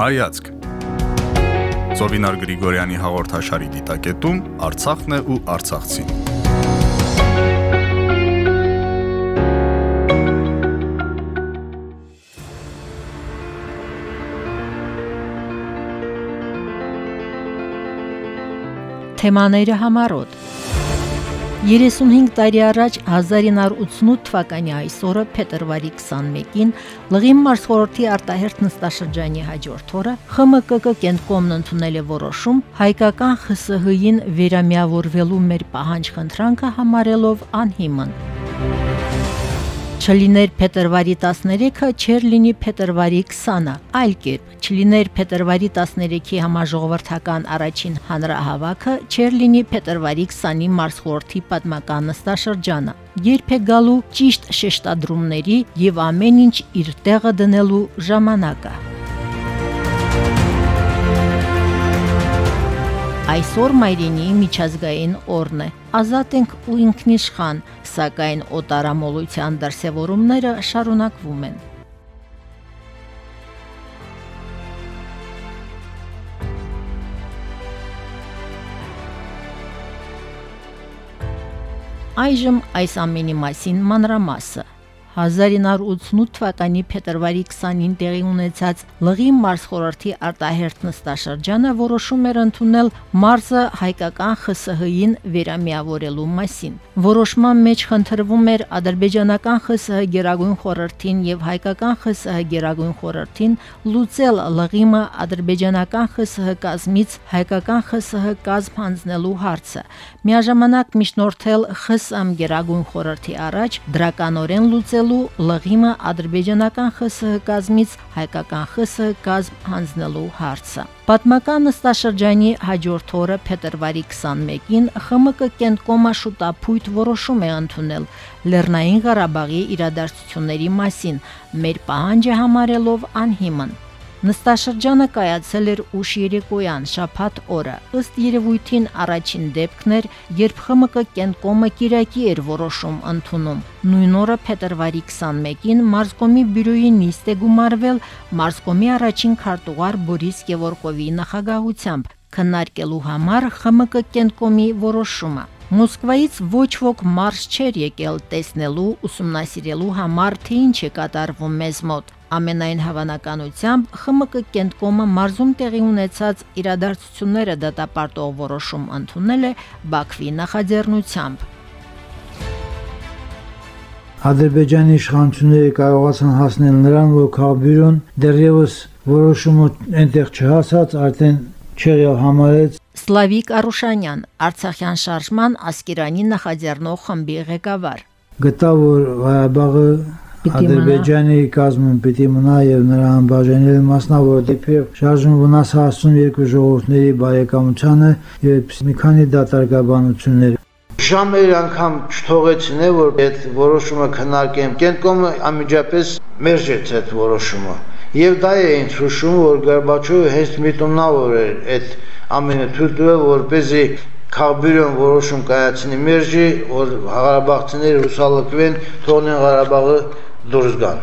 Հայացք Զովինար Գրիգորյանի հաղորդաշարի դիտակետում Արցախն է ու Արցախցին։ Թեմաները համառոտ 35 տարի առաջ 1988 թվականի այսօրը փետրվարի 21-ին Լղիմ մարսխորհրդի արտահերտ նստաշրջանի հաջորդ օրը ԽՄԿԿ կենտկոմն ընդունել է որոշում հայկական ԽՍՀ-ին վերամիավորվելու մեր պահանջ խնդրանքը համարելով անհիմն։ Չլիներ փետրվարի 13-ը, չէր լինի փետրվարի 20-ը։ Այլ կերպ, չլիներ փետրվարի 13-ի համաժողովրդական առաջին հանրահավաքը, չէր լինի փետրվարի 20-ի մարսխորթի պատմական նստաշրջանը։ Երբ է գալու ճիշտ շեշտադրումների եւ ամեն ինչ իր տեղը դնելու ժամանակը։ Այսօր Մայրենիի միջազգային օրն է։ Ազատ ենք ու ինքնիշխան, սակայն օտարամոլության դրսևորումները շարունակվում են։ Այժմ այս ամենի մասին մանրամասը։ 1988 թվականի փետրվարի 20-ին տեղի ունեցած Լղի մարսխորհրդի արտահերտ նստաշրջանը որոշում էր ընդունել մարզը հայկական ԽՍՀ-ին վերամիավորելու մասին։ Որոշման մեջ խնդրվում էր ադրբեջանական ԽՍՀ Գերագույն խորհրդին եւ հայկական ԽՍՀ Գերագույն խորհրդին լուծել Լղիմը ադրբեջանական ԽՍՀ կազմից հայկական ԽՍՀ կազմ հանձնելու հարցը։ Միաժամանակ միջնորդել ԽՍՀՄ Գերագույն խորհրդի առաջ դրականորեն լուծելու ստեղծելու լղիմը ադրբեջանական ԽՍՀ կազմից հայկական ԽՍՀ կազմ հանձնելու հարցը։ Պատմական նստաշրջանի հաջորդ օրը փետրվարի 21-ին ԽՄԿ կենտկոմը շուտապույտ որոշում է ընդունել Լեռնային Ղարաբաղի իրադարձությունների մասին, մեր պահանջը համարելով անհիմն։ Նստաշրջանը կայացել էր ուշ երեկոյան շաբաթ օրը։ Ըստ երևույթին առաջին դեպքն էր, երբ ԽՄԿ կենտկոմը Կիրակի էր որոշում ընդունում։ Նույն օրը փետրվարի 21-ին Մարսկոմի բյուրոյի նիստ է գումարվել Մարսկոմի առաջին քարտուղար Բորիս Գևորգովի նախագահությամբ քննարկելու համար ԽՄԿ կենտկոմի որոշումը։ Մոսկվայից ոչ ոք մարս չէր եկել տեսնելու, ուսումնասիրելու համար, թե ինչ է կատարվում մեզ մոտ։ Ամենայն հավանականությամբ ԽՄԿ կենտկոմը մարզում տեղի ունեցած իրադարձությունները դատապարտող որոշում ընդունել է Բաքվի նախաձեռնությամբ։ Ադրբեջանի իշխանությունները կարողացան հասնել նրան, որ քաղբյուրոն դեռևս որոշումը այնտեղ չհասած, արդեն չեղյալ համարեց Սլավիկ Արուշանյան, Արցախյան շարժման Ասկերանի նախաձեռնող խմբի ղեկավար։ Գտա որ Ղարաբաղը Ադրբեջանի կազմում պիտի մնա եւ նրա անբաժանելի մասնա, որովհետեւ շարժում վնաս հասցում երկու ժողովուրդների բարեկամությանը եւ մի քանի դատարկաբանություններ ժամեր անգամ չթողեցին է որ այդ որոշումը քննարկեմ կենտկոմը անմիջապես մերժեց այդ որոշումը եւ դա է ինձ հուշում որ Գորբաչովը հենց միտումնա որ էր այդ ամենը թույլ տվել որպեսզի Քաբիրոն որոշում կայացնի մերժի, որ Ղարաբաղցիները հուսալքվեն, թողնեն Ղարաբաղը դուրս գան։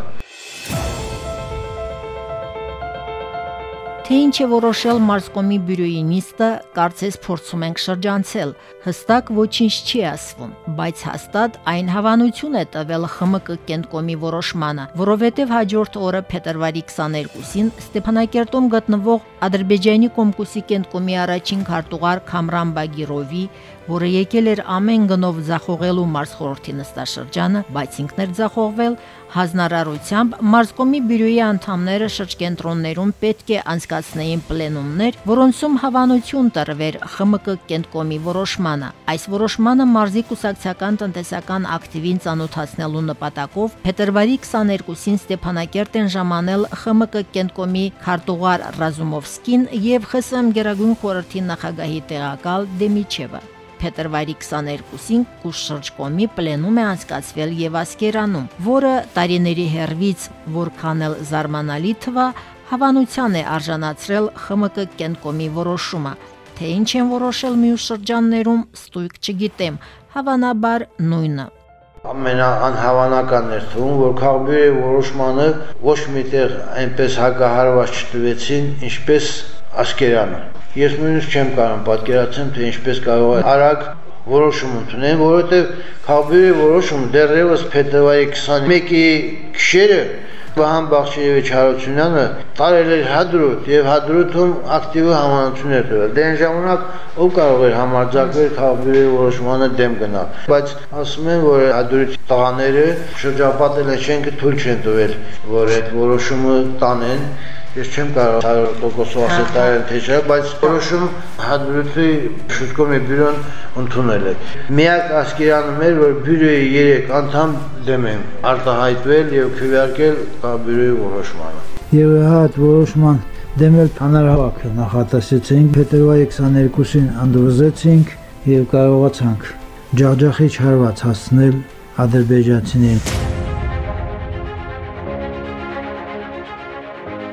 Թե ինչ է որոշել Մարսկոմի բյուրոյի նիստը, կարծես փորձում ենք շրջանցել։ Հստակ ոչինչ չի ասվում, բայց հաստատ այն հավանություն է տվել ԽՄԿ կենտկոմի որոշմանը, որովհետև հաջորդ օրը փետրվարի 22-ին Ստեփանակերտում գտնվող Ադրբեջանի Կոմկուսի կենտկոմի առաջին քարտուղար Քամրան Բագիրովի որը եկել էր ամեն գնով ձախողելու մարսխորհրդի նստաշրջանը, բայց ինքն էր ձախողվել, հանրարարությամբ մարզկոմի բյուրոյի անդամները շրջկենտրոններում պետք է անցկացնեին պլենումներ, որոնցում հավանություն տրվեր ԽՄԿ կենտկոմի որոշմանը։ Այս որոշմանը մարզի կուսակցական տնտեսական ակտիվին ծանոթացնելու նպատակով փետրվարի 22-ին Ստեփանակերտ են ժամանել ԽՄԿ կենտկոմի քարտուղար Ռազումովսկին եւ ԽՍՀՄ Գերագույն խորհրդի նախագահի տեղակալ Դեմիչևը փետրվարի 22-ին Կուշշրջկոմի պլենում է անցկացվել եւ Ասկերանում, որը տարիների հերվից որքան էլ զարմանալի թվա, հավանության է արժանացրել ԽՄԿ կենտկոմի որոշումը, թե ինչ են որոշել մյուս շրջաններում, ստույգ չգիտեմ, հավանաբար նույնը։ ամենաանհավանականն էր թվում, որ քաղբյուրի որոշմանը ոչ միտեղ այնպես հակահարված չտվեցին, ինչպես Ասկերյանը։ Ես նույնիսկ չեմ կարող պատկերացնել, թե ինչպես կարող է արագ որոշում ընդունեն, որովհետև քաղբյուրի որոշում դեռևս փետրվարի 21-ի գիշերը Վահան Բախչեևիչ Հարությունյանը տարել էր հադրուտ եւ հադրուտում ակտիվ համանություն էր տվել։ Դե այն ժամանակ ով կարող էր համարձակվել քաղբյուրի որոշմանը դեմ գնալ։ Բայց ասում են, որ հադրուտի տղաները շրջապատել են շենքը թույլ չեն տվել, որ այդ որոշումը տանեն Ես չեմ կարող 100% ասել դա թե չէ, բայց որոշում հադրութի շուտկոմի բյուրոն ընդունել է։ Միակ ասկերանը մեր, որ բյուրոյի 3 անդամ դեմ են արտահայտվել եւ քվեարկել բյուրոյի որոշմանը։ Եվ հա այդ որոշման դեմել հանրահավաքը նախատեսեցինք փետրվարի 22-ին անդրոզեցինք եւ կարողացանք ջախջախիչ հարված հասնել ադրբեջանցիներին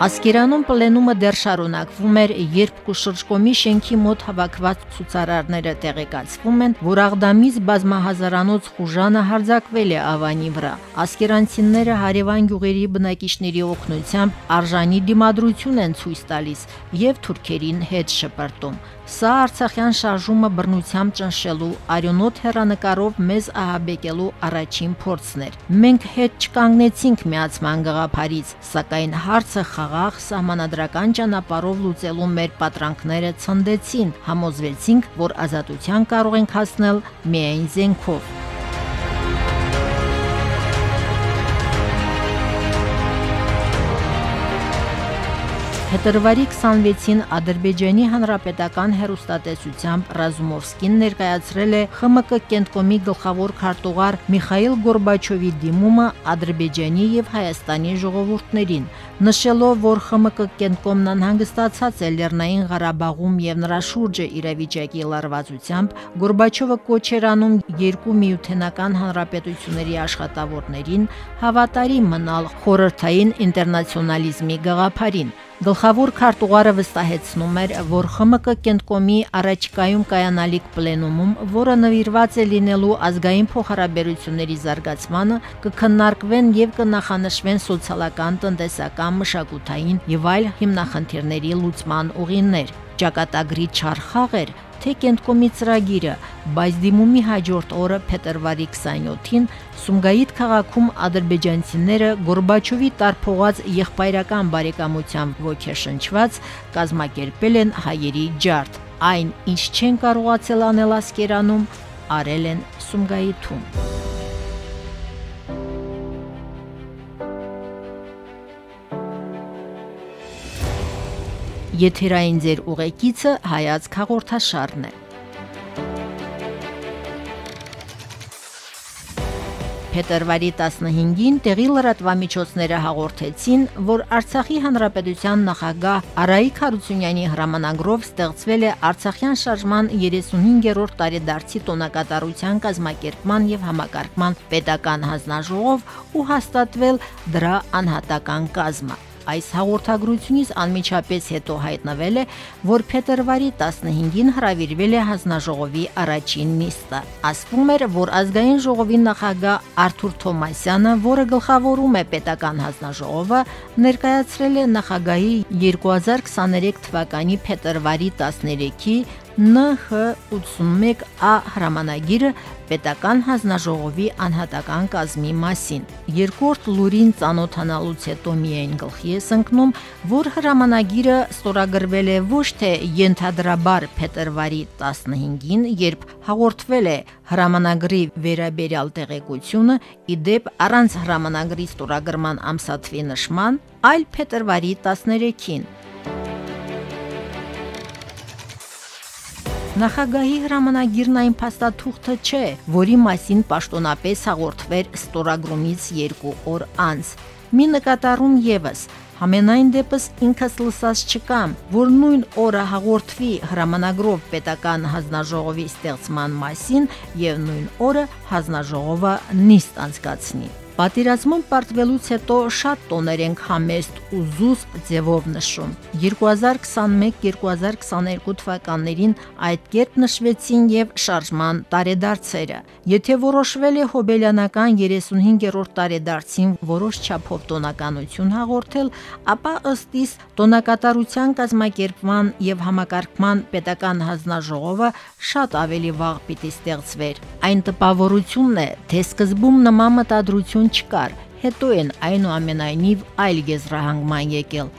Ասկերանում պլենումը դեռ շարունակվում էր, երբ Կուշրջկոմի շենքի մոտ հավաքված ցուցարարները տեղեկացվում են, որ Աղդամից բազմահազարանոց խուժանը հարձակվել է Ավանի վրա։ Ասկերանցիները հարևան գյուղերի բնակիչների օգնությամբ արժանի դիմադրություն են ցույց տալիս եւ թուրքերին հետ շպրտում։ Սա Արցախյան շարժումը բռնությամբ ճնշելու արյունոտ հերանեկարով մեզ ահաբեկելու առաջին փորձն էր։ Մենք հետ չկանգնեցինք միացման գաղափարից, սակայն հարցը խաղաղ սահմանադրական ճանապարհով լուծելու մեր պատրանքները ցնդեցին, համոզվեցինք, որ ազատության կարող ենք հասնել միայն զենքով։ Փետրվարի 26-ին Ադրբեջանի Հանրապետական հերոստատեսությամբ Ռազումովսկին ներկայացրել է ԽՄԿ կենտկոմի գլխավոր քարտուղար Միխայել Գորբաչովի դիմումը Ադրբեջանի եւ Հայաստանի ժողովուրդներին, նշելով, որ ԽՄԿ կենտկոմն անհանգստացած է Լեռնային Ղարաբաղում եւ նրա շուրջը իրավիճակի լարվածությամբ, Գորբաչովը կոչ էր անում երկու միութենական հանրապետությունների աշխատավորներին հավատարիմ մնալ խորհրդային ինտերնացիոնալիզմի գաղափարին Գլխավոր քարտուղարը վստահեցնում էր, որ ԽՄԿ կենտկոմի առաջիկայում կայանալիք պլենումում, որը նվիրված է լինելու ազգային փոխհարաբերությունների զարգացմանը, կքննարկվեն եւ կնախանշվեն սոցիալական, տնտեսական, մշակութային եւ այլ հիմնախնդիրների լուծման ուղիներ։ Ճակատագրի չարխաղ էր, թե կենտկոմի ծրագիրը, բայց դիմումի հաջորդ օրը փետրվարի 27-ին Սումգայիթ քաղաքում ադրբեջանցիները Գորբաչովի տարփողած եղբայրական բարեկամությամբ ոգեշնչված կազմակերպել են հայերի ջարդ։ Այն, ինչ չեն կարողացել անել ասկերանում, արել են Սումգայիթում։ Եթերային ձեր ուղեկիցը հայացք հաղորդաշարն է։ Փետրվարի 15-ին տեղի լրատվամիջոցները հաղորդեցին, որ Արցախի հանրապետության նախագահ Արայիկ Հարությունյանի հրամանագրով ստեղծվել է Արցախյան շարժման 35-րդ տարեդարձի տոնակատարության կազմակերպման եւ համակարգման պետական հանձնաժողով ու հաստատվել դրա անհատական կազմը։ Այս հաղորդագրությունից անմիջապես հետո հայտնվել է, որ փետրվարի 15-ին հրավիրվել է հանձնաժողովի առաջին նիստը։ Ասվում էր, որ ազգային ժողովի նախագահ Արթուր Թոմասյանը, որը գլխավորում է պետական հանձնաժողովը, ներկայացրել է նախագահի 2023 թվականի փետրվարի 13-ի ՆՀ81A հրամանագիրը պետական հանձնաժողովի անհատական կազմի մասին։ Երկրորդ լուրին ծանոթանալուց հետո միայն գլխի է ընկնում, որ հրամանագիրը ստորագրվել է ոչ թե ենթադրաբար փետրվարի 15-ին, երբ հաղորդվել է հրամանագրի վերաբերյալ տեղեկությունը, իդեպ առանց հրամանագրի ստորագրման ամսաթվի նշման, այլ փետրվարի 13-ին Նախագահի հրամանագիրն այն փաստաթուղթը չէ, որի մասին պաշտոնապես հաղորդվեր ստորագրումից երկու օր անց։ Մի նկատառում եւս Համենայն դեպս ինքս լսած չկամ, որ նույն օրը հաղորդվի հրամանագրով պետական հանձնաժողովի ստեղծման մասին եւ նույն օրը հանձնաժողովը նիստ անցկացնի։ Պատերազմում պարտվելուց հետո շատ տոներ ենք համեստ ու զուսպ ձևով նշում։ 2021-2022 թվականներին այդ կերպ նշվեցին եւ շարժման տարեդարձերը։ Եթե որոշվել է հոբելյանական 35-րդ տարեդարձին որոշ չափով տոնականություն հաղորդել, ապա ըստ իս տոնակատարության կազմակերպման եւ համակարգման պետական հանձնաժողովը շատ ավելի վաղ պիտի ստեղծվեր։ Այն տպավորությունն է, թե սկզբում նման մտադրություն չկար, հետո են այնուամենայնիվ այլ եզրահանգման եկել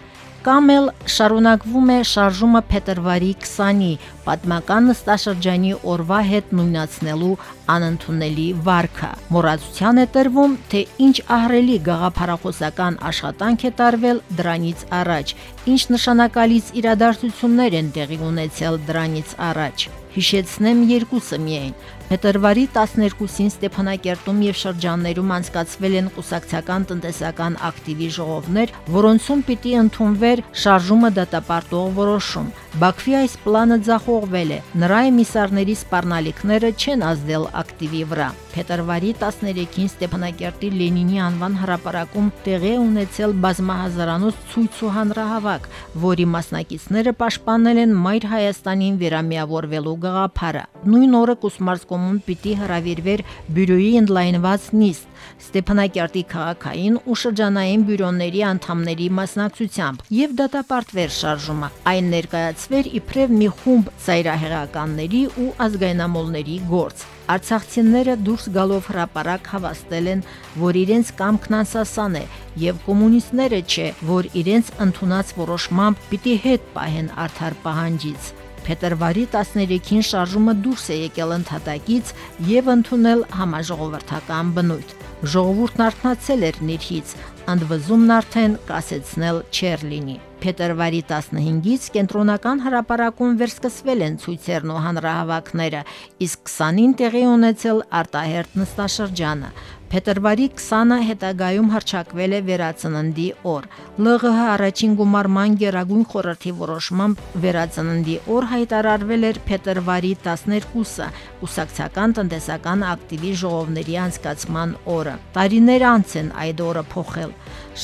կամ էլ շարունակվում է շարժումը փետրվարի 20-ի պատմական նստաշրջանի օրվա հետ նույնացնելու անընդունելի վարքը։ Մոռացության է տրվում, թե ինչ ահրելի գաղափարախոսական աշխատանք է տարվել դրանից առաջ, ինչ նշանակալից իրադարձություններ են տեղի ունեցել դրանից առաջ։ Հիշեցնեմ երկուսը միայն։ Փետրվարի 12-ին Ստեփանակերտում եւ շրջաններում անցկացվել են կուսակցական տնտեսական ակտիվի ժողովներ, որոնցում պիտի ընդունվեր շարժումը դատապարտող որոշում։ Բաքվի այս պլանը ձախողվել է։ Նրա էմիսարների սպառնալիքները չեն ազդել ակտիվի վրա։ Փետրվարի 13-ին Ստեփանակերտի Լենինի անվան հրապարակում տեղի ունեցել բազմահազարանոց ցույց ու հանրահավաք, որի մասնակիցները պաշտպանել են Մայր Հայաստանին վերամիավորվելու գաղափարը։ Նույն օրը Կուսմարսկոմում պիտի հրավիրվեր բյուրոյի ընդլայնված նիստ Ստեփանակերտի քաղաքային ու շրջանային բյուրոների անդամների մասնակցությամբ եւ դատապարտվեր շարժումը։ Այն ներկայացվեր իբրև մի խումբ ծայրահեղականների ու ազգայնամոլների գործ։ Արցախցիները դուրս գալով հրաապարակ հավաստել են, որ իրենց կամքն անսասան է եւ կոմունիստները չէ, որ իրենց ընդունած որոշմամբ պիտի հետ պահեն արդար պահանջից։ Փետրվարի 13-ին շարժումը դուրս է եկել ընդհատակից եւ ընդունել համաժողովրդական բնույթ։ Ժողովուրդն արթնացել էր ներքից, ընդվզումն արդեն կասեցնել չեր լինի։ Փետրվարի 15-ից կենտրոնական հրապարակում վերսկսվել են ցույցերն ու հանրահավաքները, իսկ 20-ին տեղի ունեցել արտահերտ նստաշրջանը։ Փետրվարի 20-ը հետագայում հրճակվել է վերածննդի օր։ ԼՂՀ առաջին գումարման գերագույն խորհրդի որոշմամբ վերածննդի օր հայտարարվել էր փետրվարի 12-ը, ուսակցական տնտեսական ակտիվի ժողովների անցկացման օրը։ Տարիներ անց են այդ օրը փոխել։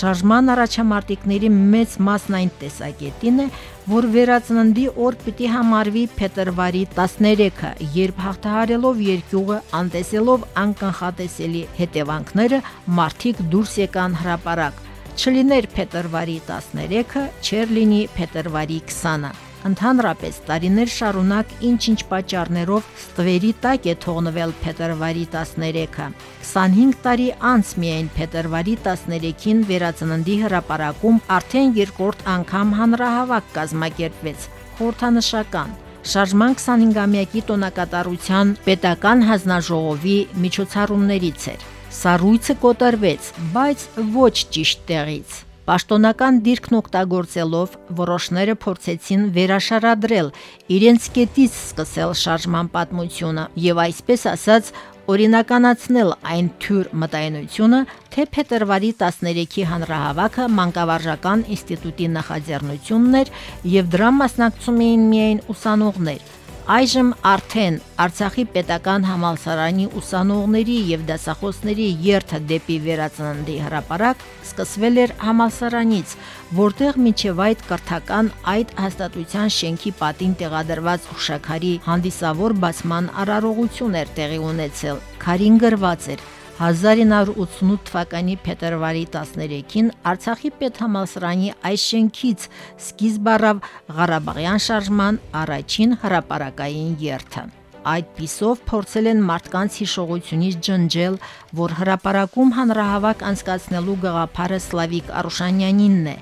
Շարժման առաջամարտիկների մեծ մասն այն տեսակետին է, որ վերածննդի օր պիտի համարվի փետրվարի 13-ը, երբ հաղթահարելով երկյուղը, անտեսելով անկանխատեսելի հետևանքները, մարդիկ դուրս եկան հրաապարակ։ Չլիներ փետրվարի 13-ը, չեր լինի փետրվարի 20-ը։ Ընդհանրապես տարիներ շարունակ ինչ-ինչ պատճառներով ստվերի տակ է թողնվել փետրվարի 13-ը։ 25 տարի անց միայն փետրվարի 13-ին վերածննդի հրապարակում արդեն երկրորդ անգամ հանրահավաք կազմակերպվեց։ Խորհրդանշական Շարժման 25-ամյակի տոնակատարության պետական հանձնաժողովի միջոցառումներից էր։ Սառույցը կոտրվեց, բայց ոչ ճիշտ տեղից։ Պաշտոնական դիրքն օգտագործելով որոշները փորձեցին վերաշարադրել իրենց կետից սկսել շարժման պատմությունը եւ այսպես ասած օրինականացնել այն թյուր մտայնությունը, թե փետրվարի 13-ի հանրահավաքը մանկավարժական ինստիտուտի նախաձեռնությունն էր եւ դրան մասնակցում էին միայն ուսանողներ Այժմ արդեն Արցախի պետական համալսարանի ուսանողների եւ դասախոսների երթը դեպի վերածննդի հրապարակ սկսվել էր համալսարանից, որտեղ միջև այդ կրթական այդ հաստատության շենքի պատին տեղադրված ուշակարի հանդիսավոր բացման արարողություն էր տեղի ունեցել։ Քարին գրված էր 1988 թվականի փետրվարի 13-ին Արցախի պետհամալսարանի այս շենքից սկիզբ առավ Ղարաբաղյան շարժման առաջին հրապարակային երթը։ Այդ պիսով փորձել են մարդկանց հիշողությունից ջնջել, որ հրաապարակում հանրահավաք անցկացնելու գաղափարը Սլավիկ Արուշանյանինն է։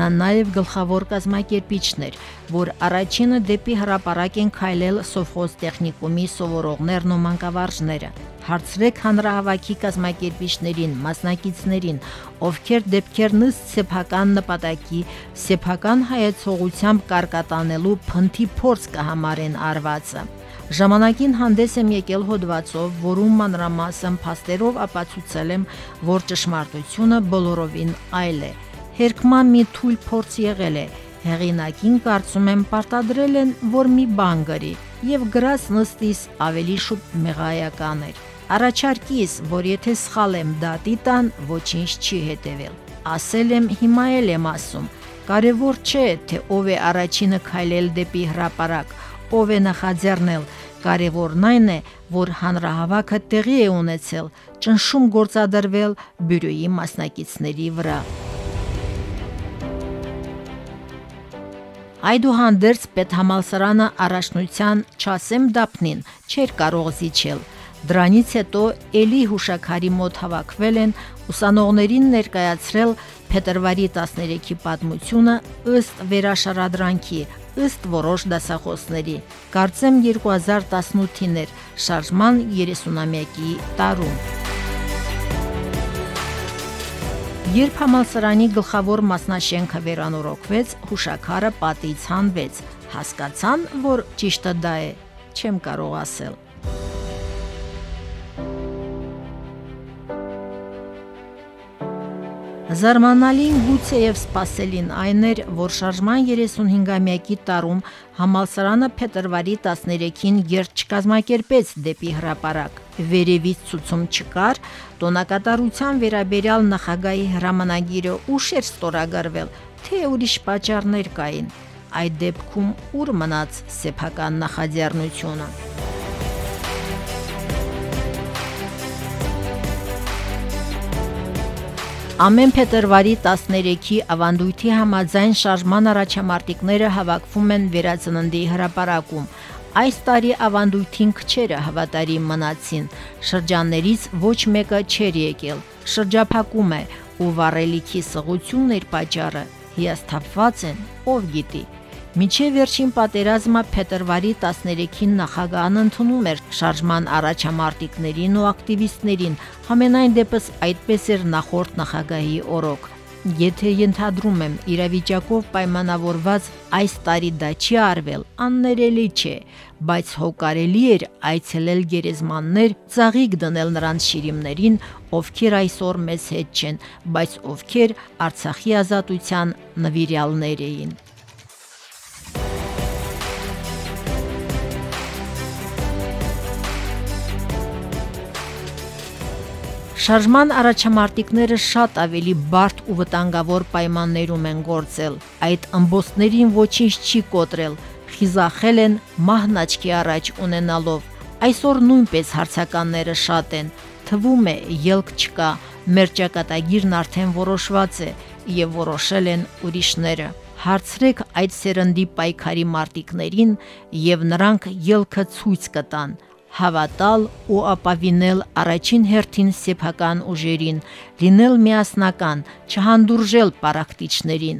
Նա նաև գլխավոր կազմակերպիչն էր, որ առաջինը դեպի հրաապարակ են քայլել սովխոզ տեխնիկումի սովորողներն ու մանկավարժները։ Հարցրեք հանրահավաքի կազմակերպիչներին, մասնակիցներին, ովքեր դեպքեր նստ սեփական նպատակի, սեփական հայեցողությամբ կարկատանելու փնթի փորձ կհամարեն արվածը։ Ժամանակին հանդես եմ եկել հոդվածով, որում մանրամասն փաստերով ապացուցել եմ, որ ճշմարտությունը բոլորովին այլ է։ Հերկման մի թույլ փորձ եղել է։ Հեղինակին կարծում եմ պարտադրել են, որ մի բան գրի, եւ գրած նստիս ավելի շուտ մեղայական էր։ Առաջարկիս, որ եթե սխալ եմ դատի տան, ոչինչ չի հետևել։ Ասել եմ, հիմա էլ եմ ասում։ Կարևոր չէ, թե ով է առաջինը քայլել դեպի հրաապարակ, ով է նախաձեռնել։ Կարևորն այն է, որ հանրահավաքը տեղի է ունեցել, ճնշում գործադրվել բյուրոյի մասնակիցների վրա։ Այդուհանդերձ պետհամալսարանը առաջնության չասեմ դափնին չէր կարող զիջել Դրանից հետո Էլի հուշակարի մոտ հավաքվել են ուսանողներին ներկայացրել փետրվարի 13-ի պատմությունը ըստ վերաշարադրանքի, ըստ որոշ դասախոսների։ Կարծեմ 2018-ին էր շարժման 30-ամյակի տարում։ Երբ համալսարանի գլխավոր մասնաշենքը վերանորոգվեց, հուշակարը պատից հանվեց։ Հասկացան, որ ճիշտը դա է, չեմ կարող ասել։ Զարմանալին գուցե եւ սпасելին այն էր, որ շարժման 35-ամյակի տարում համալսարանը փետրվարի 13-ին երթ չկազմակերպեց դեպի հրապարակ։ Վերևից ցուցում չկար, տոնակատարության վերաբերյալ նախագահի հրամանագիրը ուշ էր ստորագրվել, թե ուրիշ պատճառներ կային։ Այդ դեպքում ուր մնաց սեփական նախաձեռնությունը։ Ամեն փետրվարի 13-ի ավանդույթի համաձայն շարժման առաջամարտիկները հավաքվում են վերածննդի հրապարակում։ Այս տարի ավանդույթին քչերը հավատարիմ մնացին։ Շրջաններից ոչ մեկը չէր եկել։ Շրջափակում է ու վառելիքի սղությունն էր պատճառը։ Հիասթափված են, ով գիտի։ Միջև վերջին պատերազմը փետրվարի 13-ին նախագահան ընդունում էր շարժման առաջամարտիկներին ու ակտիվիստներին, համենայն դեպս այդպես էր նախորդ նախագահի օրոք։ Եթե ենթադրում եմ իրավիճակով պայմանավորված այս տարի դա չի արվել, աններելի չէ, բայց հոգարելի էր այցելել գերեզմաններ, ծաղիկ դնել նրանց շիրիմներին, ովքեր այսօր մեզ հետ չեն, բայց ովքեր Արցախի ազատության նվիրյալներ էին։ Շարժման առաջամարտիկները շատ ավելի բարդ ու վտանգավոր պայմաններում են գործել։ Այդ ըմբոստներին ոչինչ չի կոտրել, խիզախել են մահն աչքի առաջ ունենալով։ Այսօր նույնպես հարցականները շատ են։ Թվում է, ելք չկա, մեր ճակատագիրն արդեն որոշված է եւ որոշել են ուրիշները հարցրեք այդ սերնդի պայքարի մարտիկներին եւ նրանք ելքը ցույց կտան հավատալ ու ապավինել առաջին հերթին սեփական ուժերին, լինել միասնական, չհանդուրժել պարակտիչներին։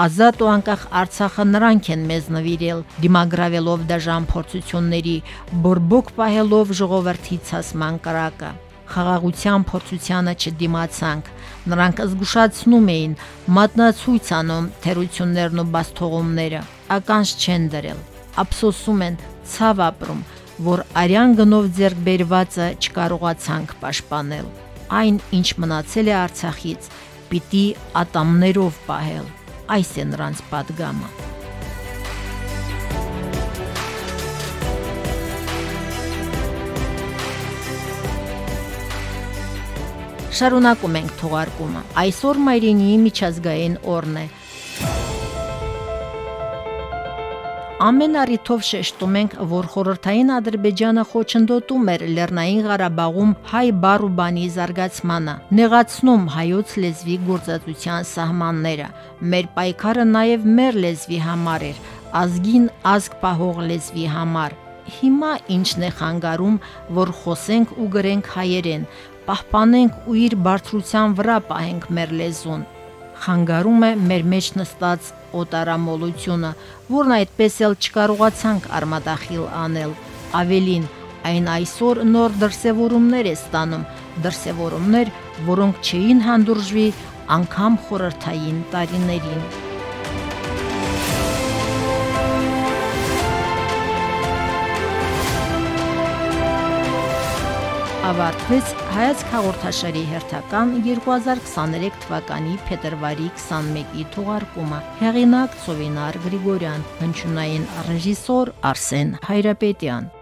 Ազատ ու անկախ Արցախը նրանք են մեզ նվիրել, դիմագրավելով դաժան փորձությունների, բորբոք պահելով ժողովրդի ցասման կրակը։ Խաղաղության փորձությանը չդիմացանք։ Նրանք զգուշացնում էին, մատնացույց անում թերություններն ու բաստողումները, ականջ չեն դրել։ Ափսոսում են, ցավ ապրում, որ արյան գնով ձեռք բերվածը չկարողացանք պաշտպանել։ Այն, ինչ մնացել է Արցախից, պիտի ատամներով պահել։ Այս է նրանց падգամը։ Շարունակում ենք թողարկումը։ Այսօր Մայրենիի միջազգային օրն է։ Ամեն առիթով շեշտում ենք, որ խորհրդային Ադրբեջանը խոչընդոտում էր Լեռնային Ղարաբաղում հայ բառ ու բանի զարգացմանը, նեղացնում հայոց լեզվի գործածության սահմանները։ Մեր պայքարը նաև մեր լեզվի համար էր, ազգին ազգ պահող լեզվի համար։ Հիմա ինչն է խանգարում, որ խոսենք ու գրենք հայերեն, պահպանենք ու իր բարձրության վրա պահենք մեր լեզուն խանգարում է մեր մեջ նստած օտարամոլությունը, որն այդպես էլ չկարողացանք արմատախիլ անել։ Ավելին, այն այսօր նոր դրսևորումներ է ստանում, դրսևորումներ, որոնք չէին հանդուրժվի անգամ խորհրդային տարիներին։ ավարտվեց հայաց հաղորդաշարի հերթական 2023 թվականի փետրվարի 21-ի թողարկումը։ Հեղինակ Սովինար Գրիգորյան, հնչյունային ռեժիսոր Արսեն Հայրապետյան։